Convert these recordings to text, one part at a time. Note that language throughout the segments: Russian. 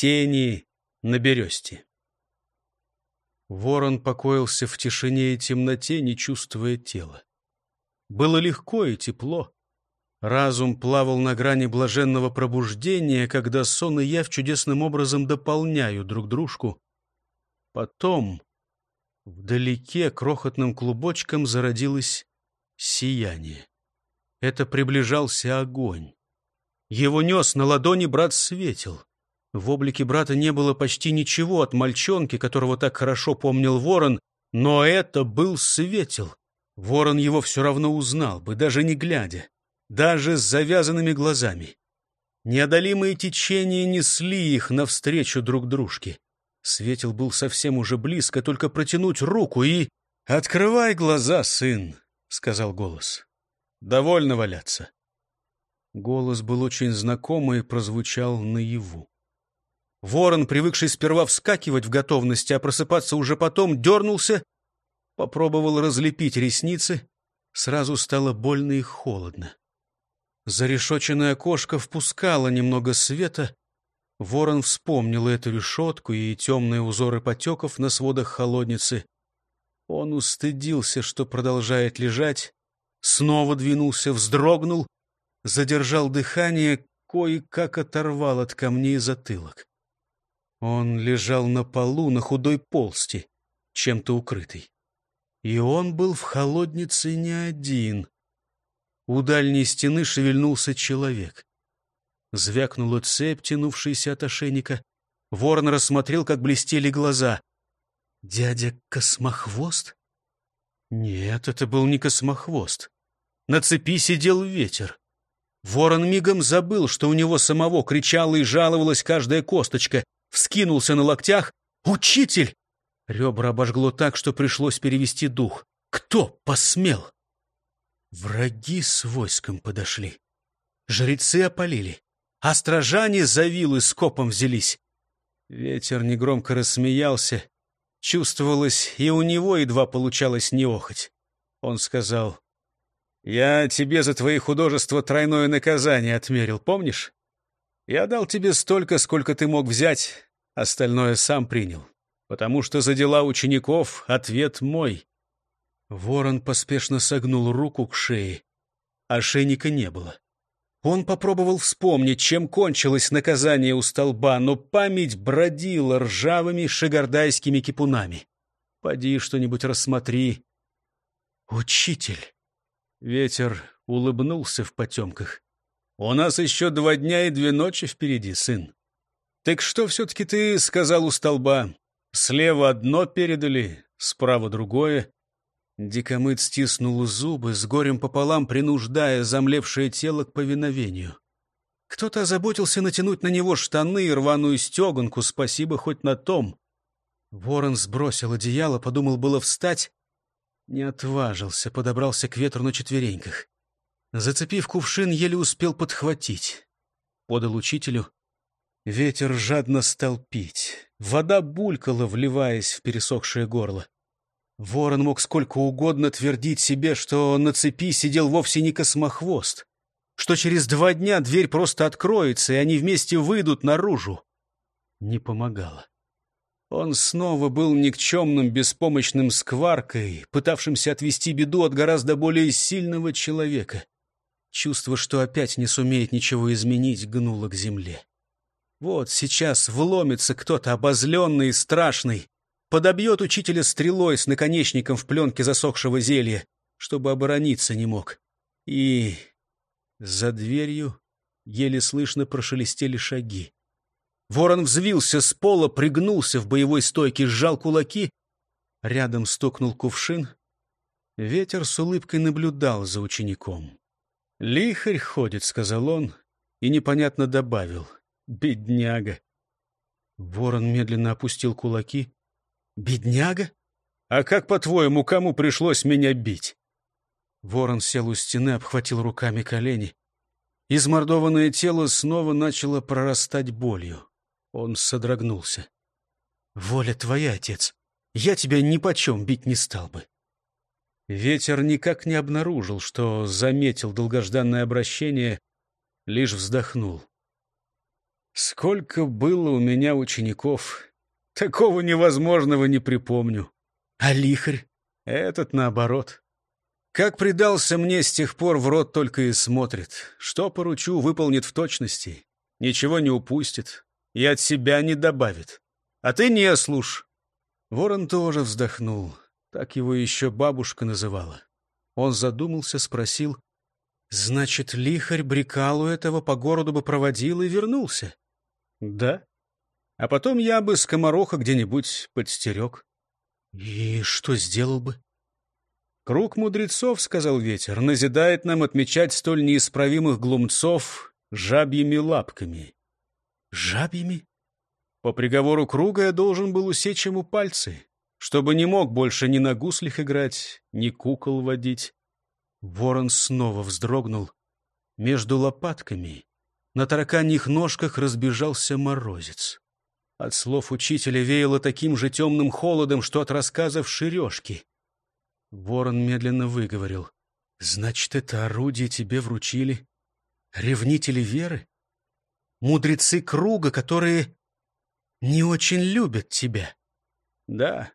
Тени на бересте. Ворон покоился в тишине и темноте, не чувствуя тела. Было легко и тепло. Разум плавал на грани блаженного пробуждения, когда сон и явь чудесным образом дополняют друг дружку. Потом вдалеке крохотным клубочком зародилось сияние. Это приближался огонь. Его нес на ладони брат Светил. В облике брата не было почти ничего от мальчонки, которого так хорошо помнил ворон, но это был Светил. Ворон его все равно узнал бы, даже не глядя, даже с завязанными глазами. Неодолимые течения несли их навстречу друг дружке. Светил был совсем уже близко, только протянуть руку и... «Открывай глаза, сын!» — сказал голос. «Довольно валяться». Голос был очень знакомый и прозвучал наяву. Ворон, привыкший сперва вскакивать в готовности, а просыпаться уже потом, дернулся, попробовал разлепить ресницы. Сразу стало больно и холодно. Зарешоченное окошко впускало немного света. Ворон вспомнил эту решетку и темные узоры потеков на сводах холодницы. Он устыдился, что продолжает лежать, снова двинулся, вздрогнул, задержал дыхание, кое-как оторвал от камней затылок. Он лежал на полу, на худой полсти, чем-то укрытый. И он был в холоднице не один. У дальней стены шевельнулся человек. Звякнула цепь, тянувшаяся от ошейника. Ворон рассмотрел, как блестели глаза. «Дядя Космохвост?» Нет, это был не Космохвост. На цепи сидел ветер. Ворон мигом забыл, что у него самого кричала и жаловалась каждая косточка — вскинулся на локтях. «Учитель!» Ребра обожгло так, что пришлось перевести дух. «Кто посмел?» Враги с войском подошли. Жрецы опалили, а стражане за вилы скопом взялись. Ветер негромко рассмеялся. Чувствовалось, и у него едва получалось не охоть. Он сказал, «Я тебе за твои художества тройное наказание отмерил, помнишь? Я дал тебе столько, сколько ты мог взять, остальное сам принял. Потому что за дела учеников ответ мой. Ворон поспешно согнул руку к шее. Ошейника не было. Он попробовал вспомнить, чем кончилось наказание у столба, но память бродила ржавыми шигардайскими кипунами. Поди что-нибудь рассмотри. «Учитель!» Ветер улыбнулся в потемках. У нас еще два дня и две ночи впереди, сын. Так что все-таки ты сказал у столба? Слева одно передали, справа другое. Дикомыт стиснул зубы, с горем пополам принуждая замлевшее тело к повиновению. Кто-то озаботился натянуть на него штаны и рваную стеганку, спасибо хоть на том. Ворон сбросил одеяло, подумал было встать. Не отважился, подобрался к ветру на четвереньках. Зацепив кувшин, еле успел подхватить. Подал учителю. Ветер жадно стал пить. Вода булькала, вливаясь в пересохшее горло. Ворон мог сколько угодно твердить себе, что на цепи сидел вовсе не космохвост, что через два дня дверь просто откроется, и они вместе выйдут наружу. Не помогало. Он снова был никчемным, беспомощным скваркой, пытавшимся отвести беду от гораздо более сильного человека. Чувство, что опять не сумеет ничего изменить, гнуло к земле. Вот сейчас вломится кто-то обозленный и страшный, подобьет учителя стрелой с наконечником в пленке засохшего зелья, чтобы оборониться не мог. И за дверью еле слышно прошелестели шаги. Ворон взвился с пола, пригнулся в боевой стойке, сжал кулаки. Рядом стукнул кувшин. Ветер с улыбкой наблюдал за учеником. «Лихарь ходит», — сказал он, и непонятно добавил. «Бедняга». Ворон медленно опустил кулаки. «Бедняга? А как, по-твоему, кому пришлось меня бить?» Ворон сел у стены, обхватил руками колени. Измордованное тело снова начало прорастать болью. Он содрогнулся. «Воля твоя, отец. Я тебя ни почем бить не стал бы. Ветер никак не обнаружил, что заметил долгожданное обращение, лишь вздохнул. Сколько было у меня учеников. Такого невозможного не припомню. А лихарь? Этот наоборот. Как предался мне с тех пор, в рот только и смотрит. Что поручу, выполнит в точности. Ничего не упустит и от себя не добавит. А ты не слушай. Ворон тоже вздохнул. Так его еще бабушка называла. Он задумался, спросил. «Значит, лихарь Брикалу этого по городу бы проводил и вернулся?» «Да. А потом я бы скомороха где-нибудь подстерег». «И что сделал бы?» «Круг мудрецов, — сказал ветер, — назидает нам отмечать столь неисправимых глумцов жабьими лапками». «Жабьими?» По приговору круга я должен был усечь ему пальцы, чтобы не мог больше ни на гуслях играть, ни кукол водить. Ворон снова вздрогнул. Между лопатками на тараканьих ножках разбежался морозец. От слов учителя веяло таким же темным холодом, что от рассказов Шерешки. Ворон медленно выговорил. «Значит, это орудие тебе вручили? Ревнители веры? Мудрецы круга, которые не очень любят тебя?» «Да,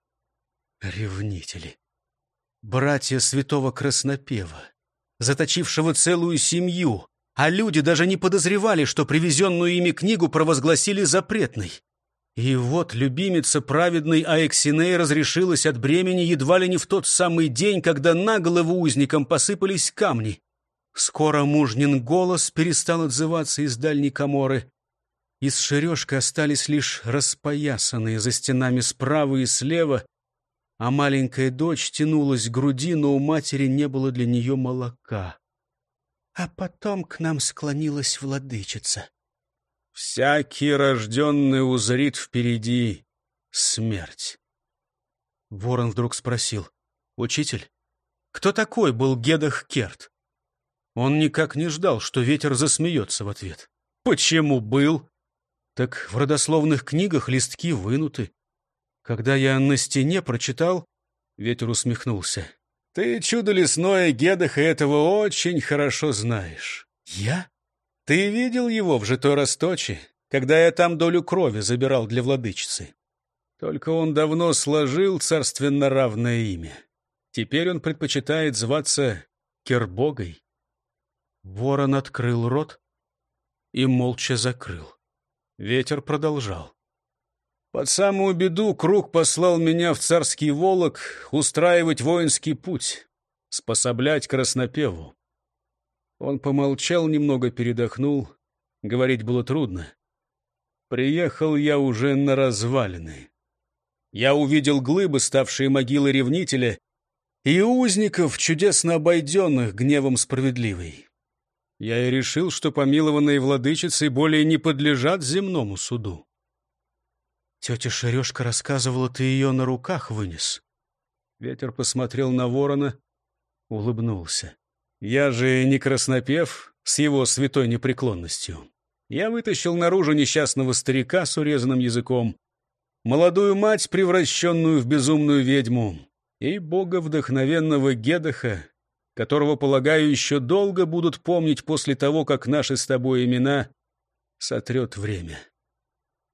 ревнители. Братья святого Краснопева, заточившего целую семью, а люди даже не подозревали, что привезенную ими книгу провозгласили запретной. И вот любимица праведной Аэксиней разрешилась от бремени едва ли не в тот самый день, когда на голову узникам посыпались камни. Скоро мужнин голос перестал отзываться из дальней коморы. Из шережка остались лишь распоясанные за стенами справа и слева, а маленькая дочь тянулась к груди, но у матери не было для нее молока. А потом к нам склонилась владычица. Всякий рожденный узрит впереди смерть. Ворон вдруг спросил. «Учитель, кто такой был Гедах Керт?» Он никак не ждал, что ветер засмеется в ответ. «Почему был?» «Так в родословных книгах листки вынуты. Когда я на стене прочитал...» Ветер усмехнулся. «Ты, чудо лесное, Гедаха, этого очень хорошо знаешь». «Я?» Ты видел его в Житоростоке, когда я там долю крови забирал для владычицы? Только он давно сложил царственно равное имя. Теперь он предпочитает зваться Кербогой. Ворон открыл рот и молча закрыл. Ветер продолжал. Под самую беду круг послал меня в царский волок устраивать воинский путь, способлять краснопеву. Он помолчал, немного передохнул. Говорить было трудно. Приехал я уже на развалины. Я увидел глыбы, ставшие могилой ревнителя, и узников, чудесно обойденных гневом справедливой. Я и решил, что помилованные владычицы более не подлежат земному суду. Тетя Шерешка рассказывала, ты ее на руках вынес. Ветер посмотрел на ворона, улыбнулся. Я же не краснопев с его святой непреклонностью. Я вытащил наружу несчастного старика с урезанным языком, молодую мать, превращенную в безумную ведьму, и бога вдохновенного Гедаха, которого, полагаю, еще долго будут помнить после того, как наши с тобой имена сотрет время.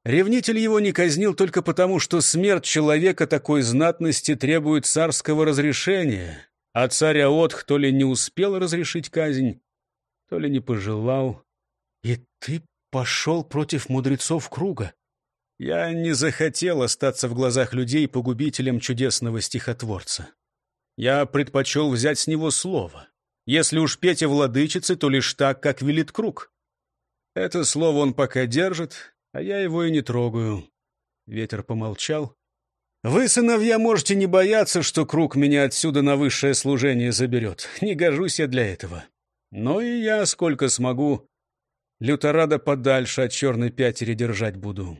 Ревнитель его не казнил только потому, что смерть человека такой знатности требует царского разрешения, а царь Аотх то ли не успел разрешить казнь, то ли не пожелал. И ты пошел против мудрецов круга. Я не захотел остаться в глазах людей погубителем чудесного стихотворца. Я предпочел взять с него слово. Если уж Петя владычицы, то лишь так, как велит круг. Это слово он пока держит, а я его и не трогаю. Ветер помолчал, вы, сыновья, можете не бояться, что круг меня отсюда на высшее служение заберет. Не гожусь я для этого. Но и я, сколько смогу, люторада подальше от черной пятери держать буду.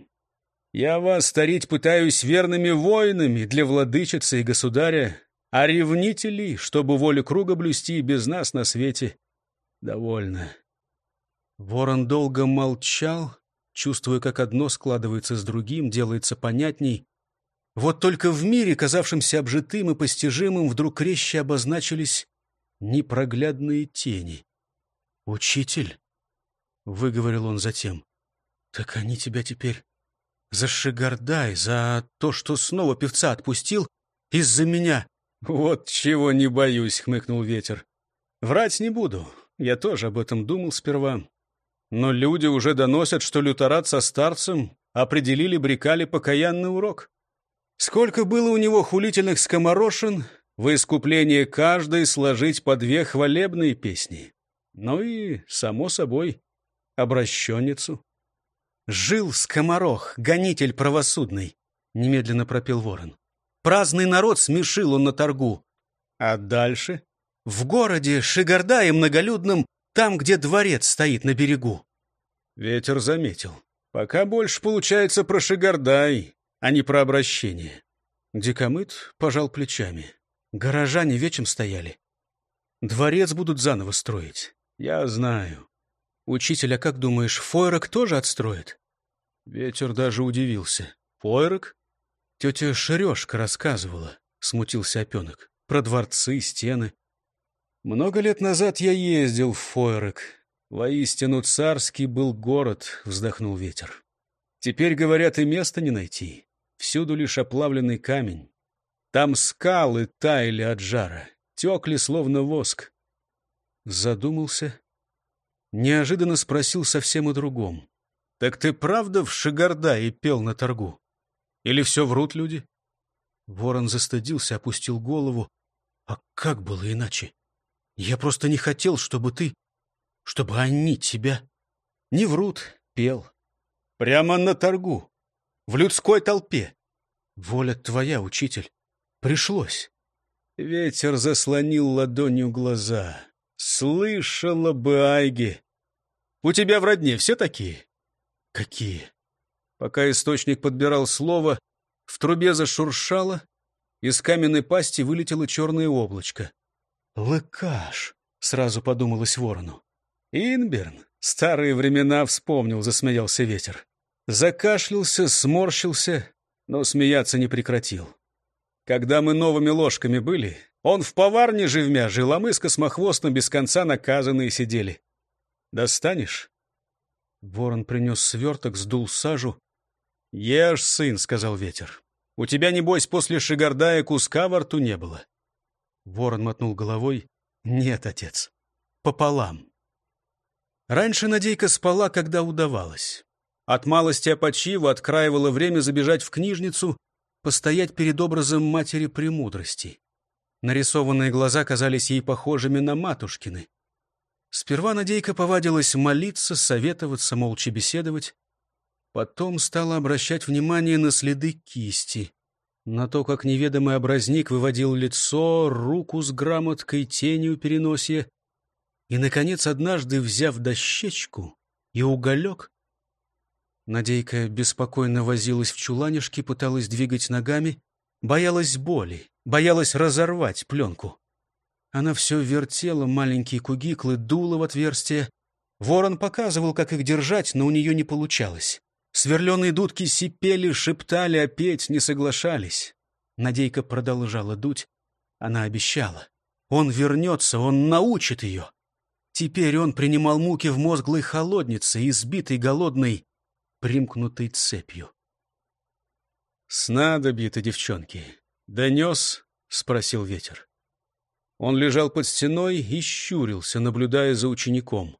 Я вас старить пытаюсь верными воинами для владычицы и государя, а ревнителей, чтобы волю круга блюсти без нас на свете, довольно. Ворон долго молчал, чувствуя, как одно складывается с другим, делается понятней, вот только в мире, казавшемся обжитым и постижимым, вдруг резче обозначились непроглядные тени. «Учитель», — выговорил он затем, Так они тебя теперь за Шигардай, за то, что снова певца отпустил, из-за меня. Вот чего не боюсь, хмыкнул ветер. Врать не буду. Я тоже об этом думал сперва. Но люди уже доносят, что люторат со старцем определили Брикали покаянный урок. Сколько было у него хулительных скоморошин, в искупление каждой сложить по две хвалебные песни. Ну и, само собой, обращенницу. «Жил скоморох, гонитель правосудный», — немедленно пропел ворон. «Праздный народ смешил он на торгу. А дальше? В городе Шигардае многолюдном, там, где дворец стоит на берегу». Ветер заметил. «Пока больше получается про Шигардай, а не про обращение». Дикомыт пожал плечами. Горожане вечем стояли. Дворец будут заново строить. Я знаю. Учитель, а как думаешь, Фойрок тоже отстроит? Ветер даже удивился. Фойрок? Тетя Шерешка рассказывала, смутился опенок. Про дворцы, стены. Много лет назад я ездил в Фойрок. Воистину царский был город, вздохнул ветер. Теперь, говорят, и места не найти. Всюду лишь оплавленный камень. Там скалы таяли от жара, текли словно воск. Задумался, неожиданно спросил совсем о другом. «Так ты правда в Шигарда пел на торгу? Или все врут люди?» Ворон застыдился, опустил голову. «А как было иначе? Я просто не хотел, чтобы ты... чтобы они тебя...» «Не врут, пел. Прямо на торгу, в людской толпе. Воля твоя, учитель. Пришлось. Ветер заслонил ладонью глаза. Слышала бы Айги. У тебя в родне все такие? Какие? Пока источник подбирал слово, в трубе зашуршало, из каменной пасти вылетело черное облачко. «Лыкаш!» — сразу подумалось ворону. «Инберн! Старые времена вспомнил», — засмеялся ветер. Закашлялся, сморщился, но смеяться не прекратил. Когда мы новыми ложками были, он в поварне живмя жил, а мы с космохвостом без конца наказанные сидели. Достанешь? Ворон принес сверток, сдул сажу. «Ешь, сын», — сказал ветер. «У тебя, небось, после Шигардая куска во рту не было». Ворон мотнул головой. «Нет, отец, пополам». Раньше Надейка спала, когда удавалось. От малости опочива откраивала время забежать в книжницу постоять перед образом матери премудрости. Нарисованные глаза казались ей похожими на матушкины. Сперва Надейка повадилась молиться, советоваться, молча беседовать. Потом стала обращать внимание на следы кисти, на то, как неведомый образник выводил лицо, руку с грамоткой, тенью переносия. И, наконец, однажды, взяв дощечку и уголек, Надейка беспокойно возилась в чуланишке, пыталась двигать ногами, боялась боли, боялась разорвать пленку. Она все вертела маленькие кугиклы, дула в отверстие. Ворон показывал, как их держать, но у нее не получалось. Сверленные дудки сипели, шептали, а петь не соглашались. Надейка продолжала дуть. Она обещала. Он вернется, он научит ее. Теперь он принимал муки в мозглой холоднице, избитый, голодный, примкнутой цепью. «Снадобье-то, девчонки, донес?» — спросил ветер. Он лежал под стеной и щурился, наблюдая за учеником.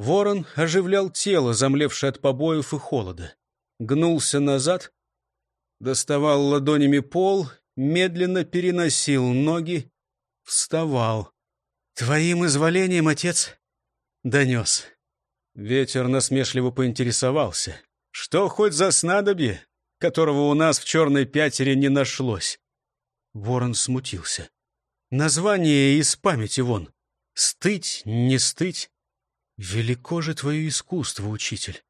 Ворон оживлял тело, замлевшее от побоев и холода. Гнулся назад, доставал ладонями пол, медленно переносил ноги, вставал. «Твоим изволением, отец?» «Донес. Ветер насмешливо поинтересовался. «Что хоть за снадобье, которого у нас в черной пятере не нашлось?» Ворон смутился. «Название из памяти вон. Стыть, не стыть. Велико же твое искусство, учитель.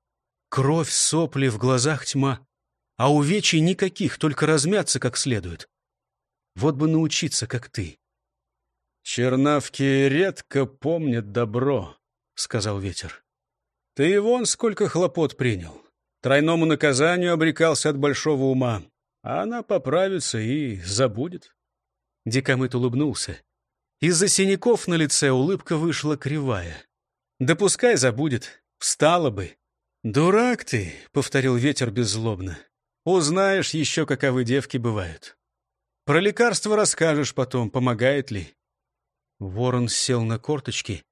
Кровь, сопли, в глазах тьма. А увечий никаких, только размяться как следует. Вот бы научиться, как ты». «Чернавки редко помнят добро», — сказал ветер. Ты вон сколько хлопот принял. Тройному наказанию обрекался от большого ума. А она поправится и забудет. Дикомыт улыбнулся. Из-за синяков на лице улыбка вышла кривая. Да пускай забудет, встала бы. «Дурак ты», — повторил ветер беззлобно. «Узнаешь еще, каковы девки бывают. Про лекарство расскажешь потом, помогает ли». Ворон сел на корточки.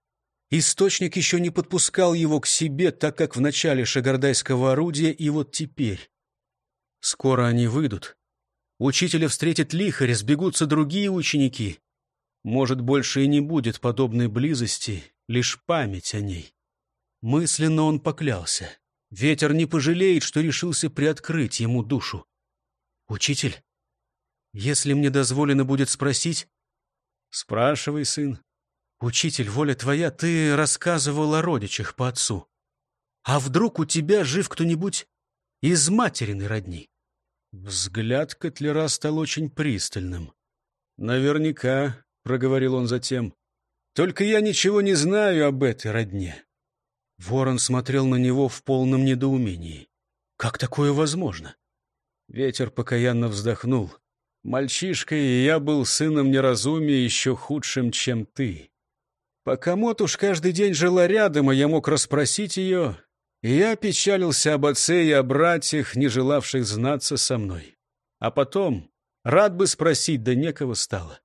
Источник еще не подпускал его к себе, так как в начале шагардайского орудия, и вот теперь. Скоро они выйдут. Учителя встретит лихарь, сбегутся другие ученики. Может, больше и не будет подобной близости, лишь память о ней. Мысленно он поклялся. Ветер не пожалеет, что решился приоткрыть ему душу. «Учитель, если мне дозволено будет спросить...» «Спрашивай, сын». «Учитель, воля твоя, ты рассказывал о родичах по отцу. А вдруг у тебя жив кто-нибудь из материной родни?» Взгляд Котлера стал очень пристальным. «Наверняка», — проговорил он затем, — «только я ничего не знаю об этой родне. Ворон смотрел на него в полном недоумении. «Как такое возможно?» Ветер покаянно вздохнул. «Мальчишкой я был сыном неразумия еще худшим, чем ты. Пока Мотуш каждый день жила рядом, и я мог расспросить ее, и я печалился об отце и о братьях, не желавших знаться со мной. А потом рад бы спросить, да некого стало.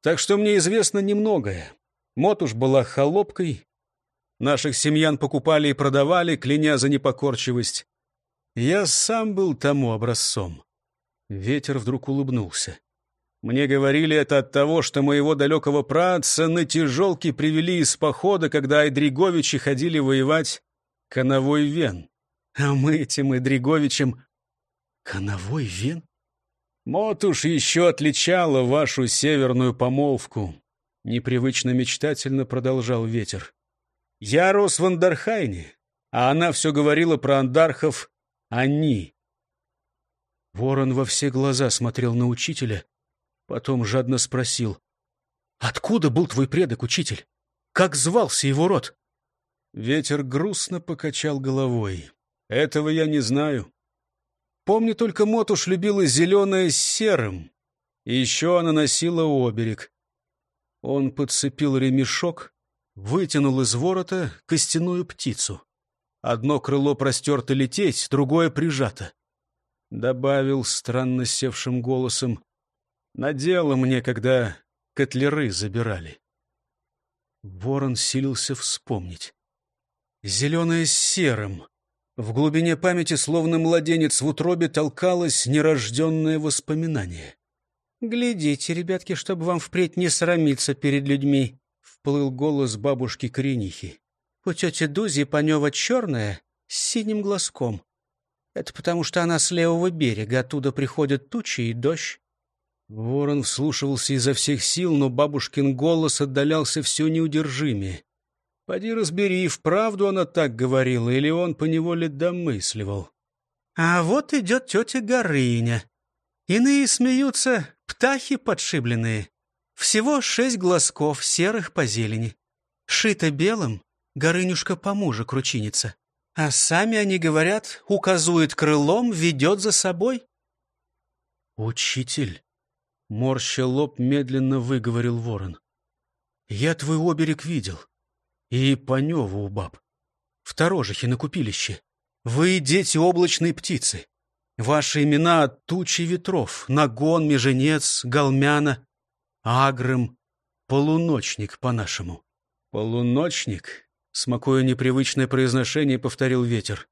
Так что мне известно немногое. Мотуш была холопкой, Наших семьян покупали и продавали, кляня за непокорчивость. Я сам был тому образцом. Ветер вдруг улыбнулся. Мне говорили это от того, что моего далекого праца на тяжелке привели из похода, когда Айдриговичи ходили воевать коновой вен. А мы этим Айдриговичем... Коновой вен? Мот уж еще отличала вашу северную помолвку. Непривычно мечтательно продолжал ветер. Я рос в Андархайне, а она все говорила про андархов «они». Ворон во все глаза смотрел на учителя, потом жадно спросил, «Откуда был твой предок, учитель? Как звался его род?» Ветер грустно покачал головой. «Этого я не знаю. Помню, только Мотуш любила зеленое с серым, и еще она носила оберег. Он подцепил ремешок, вытянул из ворота костяную птицу. Одно крыло простерто лететь, другое прижато. Добавил странно севшим голосом. Надела мне, когда котлеры забирали. Ворон силился вспомнить. Зеленое с серым. В глубине памяти, словно младенец в утробе, толкалось нерожденное воспоминание. «Глядите, ребятки, чтобы вам впредь не срамиться перед людьми», всплыл голос бабушки Кринихи. У тети Дузи Панева черная, с синим глазком. Это потому, что она с левого берега, оттуда приходят тучи и дождь. Ворон вслушивался изо всех сил, но бабушкин голос отдалялся все неудержимее. Поди разбери, вправду она так говорила, или он поневоле домысливал. А вот идет тетя Горыня. Иные смеются, птахи подшибленные. Всего шесть глазков, серых по зелени. Шито белым, Горынюшка по мужу кручинится. А сами они говорят, указует крылом, ведет за собой. «Учитель!» — морща лоб медленно выговорил ворон. «Я твой оберег видел. И Паневу у баб. В Торожихе на купилище. Вы дети облачной птицы. Ваши имена тучи ветров. Нагон, Меженец, Галмяна. Агрым, полуночник по-нашему. Полуночник, смакуя непривычное произношение, повторил ветер.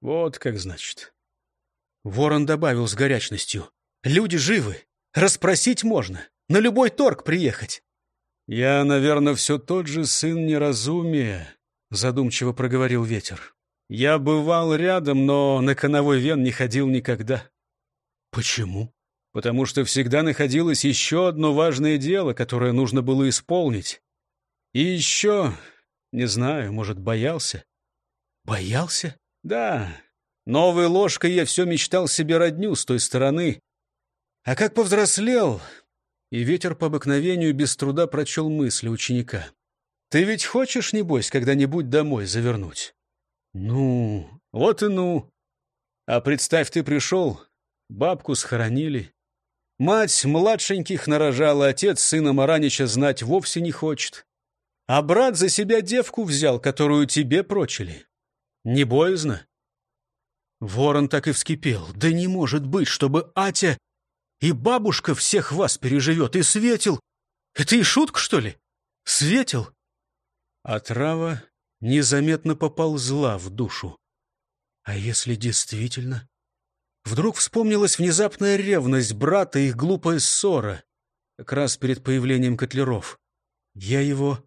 Вот как значит. Ворон добавил с горячностью. Люди живы, расспросить можно, на любой торг приехать. Я, наверное, все тот же сын неразумия, задумчиво проговорил ветер. Я бывал рядом, но на коновой вен не ходил никогда. Почему? потому что всегда находилось еще одно важное дело, которое нужно было исполнить. И еще, не знаю, может, боялся. Боялся? Да. Новой ложкой я все мечтал себе родню с той стороны. А как повзрослел, и ветер по обыкновению без труда прочел мысли ученика. Ты ведь хочешь, небось, когда-нибудь домой завернуть? Ну, вот и ну. А представь, ты пришел, бабку схоронили, Мать младшеньких нарожала, отец сына Маранича знать вовсе не хочет. А брат за себя девку взял, которую тебе прочили. Не боязно?» Ворон так и вскипел. «Да не может быть, чтобы Атя и бабушка всех вас переживет, и Светил. Это и шутка, что ли? Светил?» А трава незаметно поползла в душу. А если действительно? Вдруг вспомнилась внезапная ревность брата и их глупая ссора, как раз перед появлением котлеров. Я его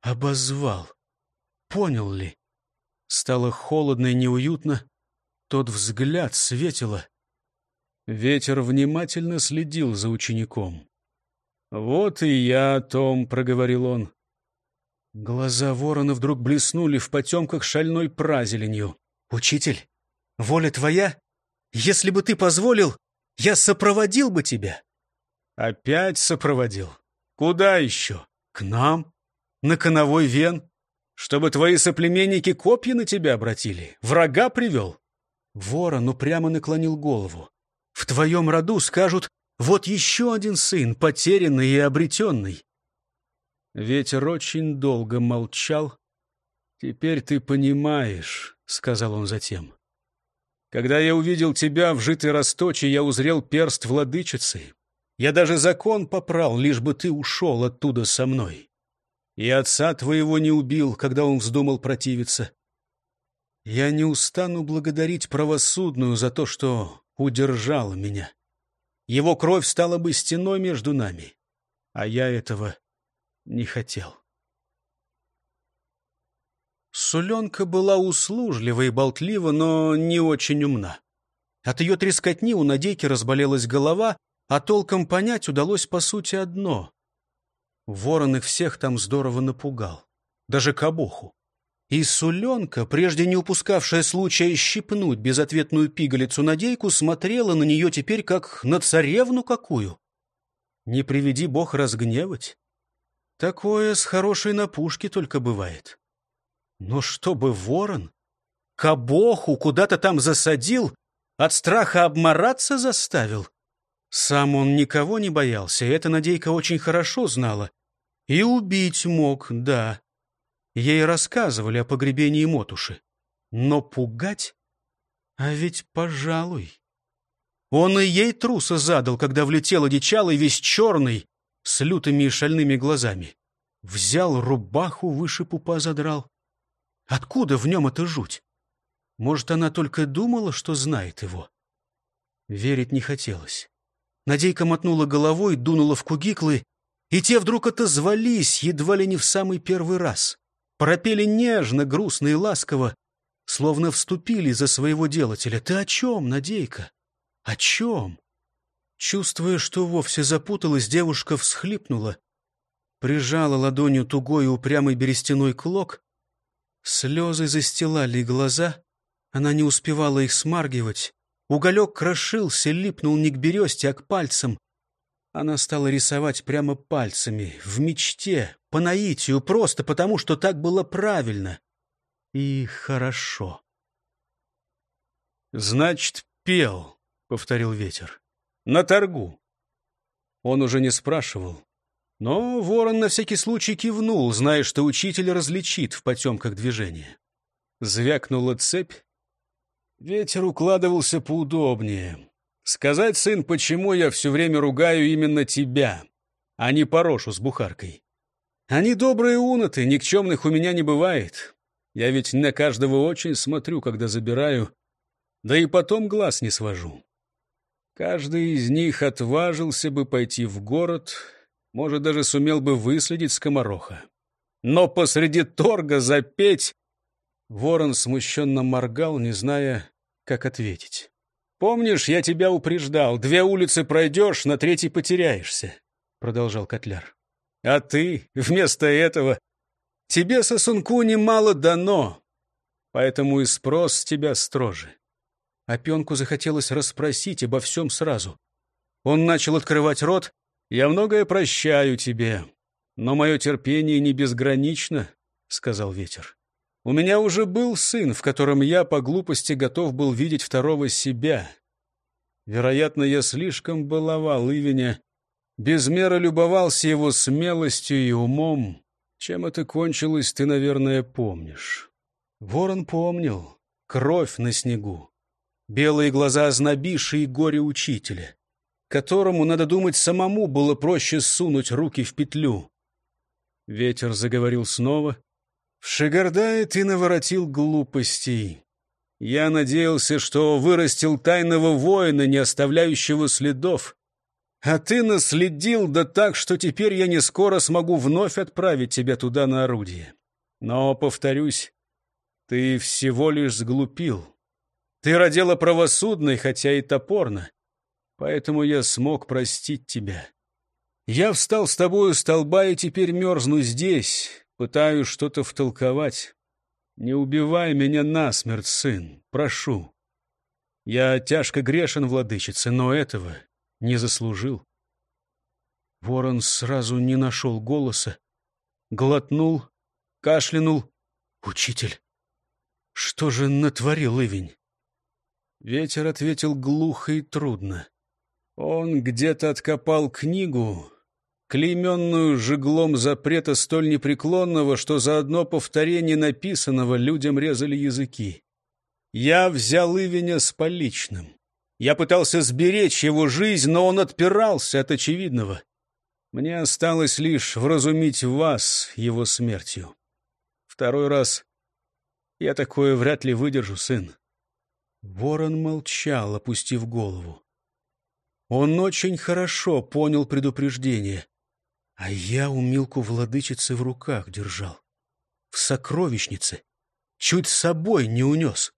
обозвал. Понял ли? Стало холодно и неуютно. Тот взгляд светило. Ветер внимательно следил за учеником. «Вот и я о том», — проговорил он. Глаза ворона вдруг блеснули в потемках шальной празеленью. «Учитель, воля твоя? Если бы ты позволил, я сопроводил бы тебя». «Опять сопроводил? Куда еще? К нам? На коновой вен? Чтобы твои соплеменники копья на тебя обратили? Врага привел?» Ворон упрямо наклонил голову. «В твоем роду скажут, вот еще один сын, потерянный и обретенный. Ветер очень долго молчал. «Теперь ты понимаешь», — сказал он затем. «Когда я увидел тебя в житой росточе, я узрел перст владычицы. Я даже закон попрал, лишь бы ты ушел оттуда со мной. И отца твоего не убил, когда он вздумал противиться. Я не устану благодарить правосудную за то, что удержала меня. Его кровь стала бы стеной между нами, а я этого не хотел. Суленка была услужлива и болтлива, но не очень умна. От ее трескотни у Надейки разболелась голова, а толком понять удалось по сути одно. Ворон их всех там здорово напугал, даже кабоху. И Суленка, прежде не упускавшая случая щипнуть безответную пигалицу Надейку, смотрела на нее теперь как на царевну какую. Не приведи бог разгневать. Такое с хорошей на пушке только бывает. Но чтобы ворон кабоху куда-то там засадил, от страха обмораться заставил. Сам он никого не боялся, это Надейка очень хорошо знала. И убить мог, да. Ей рассказывали о погребении Мотуши. Но пугать? А ведь, пожалуй. Он и ей труса задал, когда влетел одичалый весь черный, с лютыми и шальными глазами. Взял рубаху, выше пупа задрал. Откуда в нем эта жуть? Может, она только думала, что знает его? Верить не хотелось. Надейка мотнула головой, дунула в кугиклы, и те вдруг отозвались, едва ли не в самый первый раз. Пропели нежно, грустно и ласково, словно вступили за своего делателя. «Ты о чем, Надейка? О чем?» Чувствуя, что вовсе запуталась, девушка всхлипнула, прижала ладонью тугой и упрямый берестяной клок. Слезы застилали глаза, она не успевала их смаргивать. Уголек крошился, липнул не к бересте, а к пальцам. Она стала рисовать прямо пальцами, в мечте, по наитию, просто потому, что так было правильно и хорошо. «Значит, пел», — повторил ветер. На торгу. Он уже не спрашивал. Но ворон на всякий случай кивнул, зная, что учитель различит в потемках движения. Звякнула цепь. Ветер укладывался поудобнее. Сказать, сын, почему я все время ругаю именно тебя, а не Порошу с бухаркой. Они добрые уноты, никчемных у меня не бывает. Я ведь на каждого очень смотрю, когда забираю, да и потом глаз не свожу. Каждый из них отважился бы пойти в город, может, даже сумел бы выследить скомороха. Но посреди торга запеть... Ворон смущенно моргал, не зная, как ответить. «Помнишь, я тебя упреждал, две улицы пройдешь, на третьей потеряешься», — продолжал Котляр. «А ты вместо этого... Тебе, сосунку, немало дано, поэтому и спрос тебя строже. Опенку захотелось расспросить обо всем сразу. Он начал открывать рот. «Я многое прощаю тебе, но мое терпение не безгранично», — сказал ветер. «У меня уже был сын, в котором я по глупости готов был видеть второго себя. Вероятно, я слишком баловал Ивеня, без меры любовался его смелостью и умом. Чем это кончилось, ты, наверное, помнишь. Ворон помнил. Кровь на снегу. Белые глаза знобиши и горе учителя, которому, надо думать, самому было проще сунуть руки в петлю. Ветер заговорил снова. «В Шигардае ты наворотил глупостей. Я надеялся, что вырастил тайного воина, не оставляющего следов. А ты наследил, да так, что теперь я не скоро смогу вновь отправить тебя туда на орудие. Но, повторюсь, ты всего лишь сглупил. Ты родила правосудной, хотя и топорно. Поэтому я смог простить тебя. Я встал с тобою столба и теперь мерзну здесь, пытаюсь что-то втолковать. Не убивай меня насмерть, сын, прошу. Я тяжко грешен, владычица, но этого не заслужил. Ворон сразу не нашел голоса, глотнул, кашлянул. «Учитель, что же натворил Ивень?» Ветер ответил глухо и трудно. Он где-то откопал книгу, клейменную жеглом запрета столь непреклонного, что за одно повторение написанного людям резали языки. Я взял Ивеня с поличным. Я пытался сберечь его жизнь, но он отпирался от очевидного. Мне осталось лишь вразумить вас его смертью. Второй раз я такое вряд ли выдержу, сын. Ворон молчал, опустив голову. Он очень хорошо понял предупреждение. А я у Милку владычицы в руках держал. В сокровищнице. Чуть с собой не унес.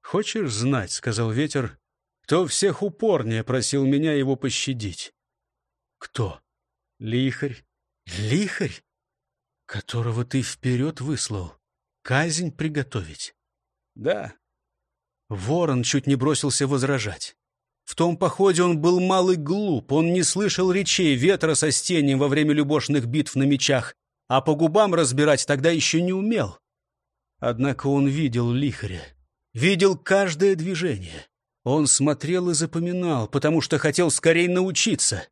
«Хочешь знать, — сказал ветер, — кто всех упорнее просил меня его пощадить?» «Кто?» «Лихарь». «Лихарь? Которого ты вперед выслал? Казнь приготовить?» «Да». Ворон чуть не бросился возражать. В том походе он был малый глуп, он не слышал речей ветра со стенем во время любошных битв на мечах, а по губам разбирать тогда еще не умел. Однако он видел лихаря, видел каждое движение. Он смотрел и запоминал, потому что хотел скорее научиться.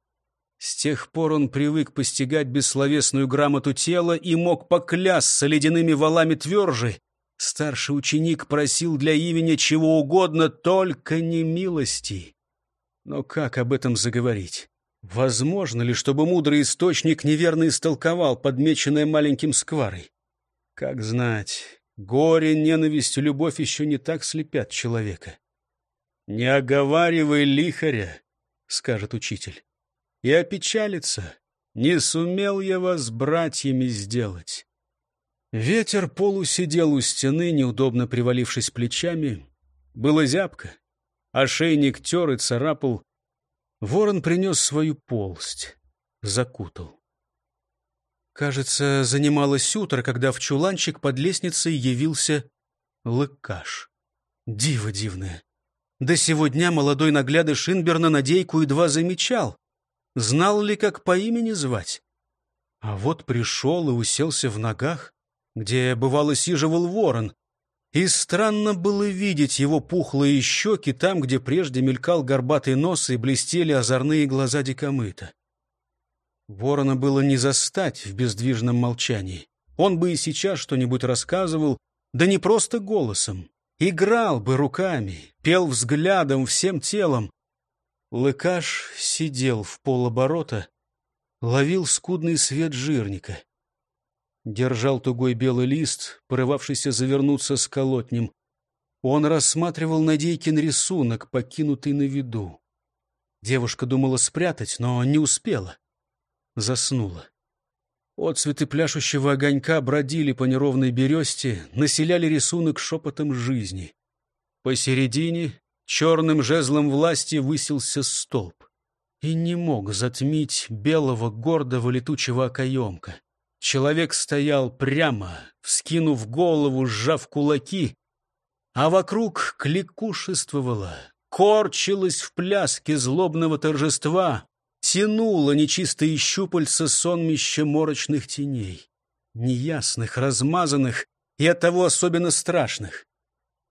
С тех пор он привык постигать бессловесную грамоту тела и мог поклясться ледяными валами тверже. Старший ученик просил для имени чего угодно, только не милости. Но как об этом заговорить? Возможно ли, чтобы мудрый источник неверно истолковал подмеченное маленьким скварой? Как знать, горе, ненависть и любовь еще не так слепят человека. «Не оговаривай лихаря», — скажет учитель, — «и опечалится. Не сумел я вас братьями сделать». Ветер полусидел у стены, неудобно привалившись плечами. Было зябко. Ошейник тер и царапал. Ворон принес свою полсть, закутал. Кажется, занималось утро, когда в чуланчик под лестницей явился лыкаш. Диво дивное. До сего дня молодой нагляды Шинберна Надейку едва замечал. Знал ли, как по имени звать? А вот пришел и уселся в ногах, где, бывало, сиживал ворон, и странно было видеть его пухлые щеки там, где прежде мелькал горбатый нос и блестели озорные глаза дикомыта. Ворона было не застать в бездвижном молчании. Он бы и сейчас что-нибудь рассказывал, да не просто голосом. Играл бы руками, пел взглядом, всем телом. Лыкаш сидел в полоборота, ловил скудный свет жирника держал тугой белый лист, порывавшийся завернуться с колотнем. Он рассматривал Надейкин рисунок, покинутый на виду. Девушка думала спрятать, но не успела. Заснула. Отцветы пляшущего огонька бродили по неровной бересте, населяли рисунок шепотом жизни. Посередине черным жезлом власти высился столб и не мог затмить белого гордого летучего окоемка. Человек стоял прямо, вскинув голову, сжав кулаки, а вокруг кликушествовало, корчилось в пляске злобного торжества, тянуло нечистые щупальца сонмища морочных теней, неясных, размазанных и оттого особенно страшных.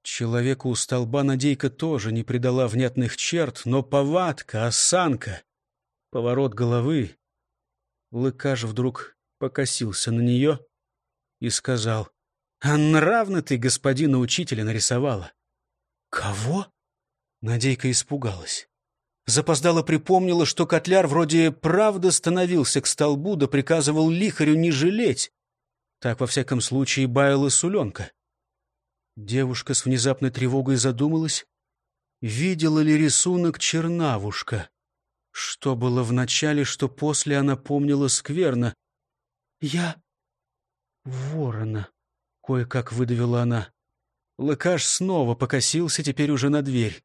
Человеку у столба Надейка тоже не придала внятных черт, но повадка, осанка, поворот головы. Лыкаш вдруг покосился на нее и сказал, А нравно ты господина учителя нарисовала. Кого? Надейка испугалась. Запоздала припомнила, что котляр вроде правда становился к столбу, да приказывал лихарю не жалеть. Так, во всяком случае, баяла Суленка. Девушка с внезапной тревогой задумалась, видела ли рисунок чернавушка. Что было в начале, что после она помнила скверно. «Я ворона», — кое-как выдавила она. Лыкаш снова покосился, теперь уже на дверь.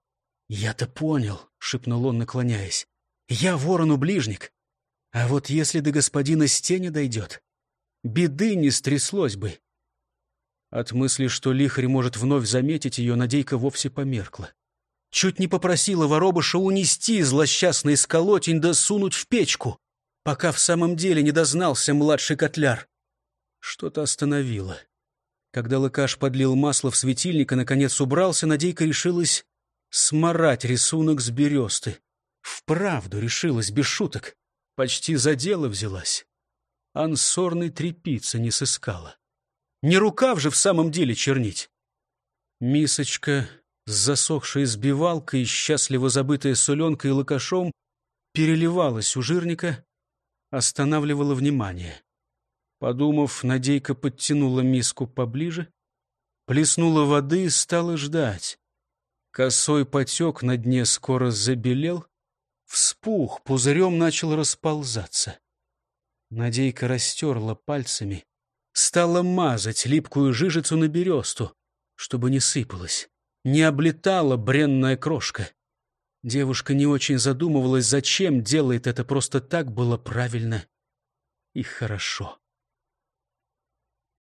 «Я-то понял», — шепнул он, наклоняясь. «Я ворону ближник. А вот если до господина Стеня дойдет, беды не стряслось бы». От мысли, что лихарь может вновь заметить ее, Надейка вовсе померкла. Чуть не попросила воробыша унести злосчастный сколотень да сунуть в печку, пока в самом деле не дознался младший котляр. Что-то остановило. Когда Лыкаш подлил масло в светильник и, наконец, убрался, Надейка решилась сморать рисунок с бересты. Вправду решилась, без шуток. Почти за дело взялась. Ансорной трепицы не сыскала. Не рукав же в самом деле чернить. Мисочка с засохшей сбивалкой, счастливо забытая соленкой и лакашом, переливалась у жирника, останавливала внимание. Подумав, Надейка подтянула миску поближе, плеснула воды и стала ждать. Косой потек на дне скоро забелел, вспух, пузырем начал расползаться. Надейка растерла пальцами, стала мазать липкую жижицу на бересту, чтобы не сыпалась, не облетала бренная крошка. Девушка не очень задумывалась, зачем делает это, просто так было правильно и хорошо.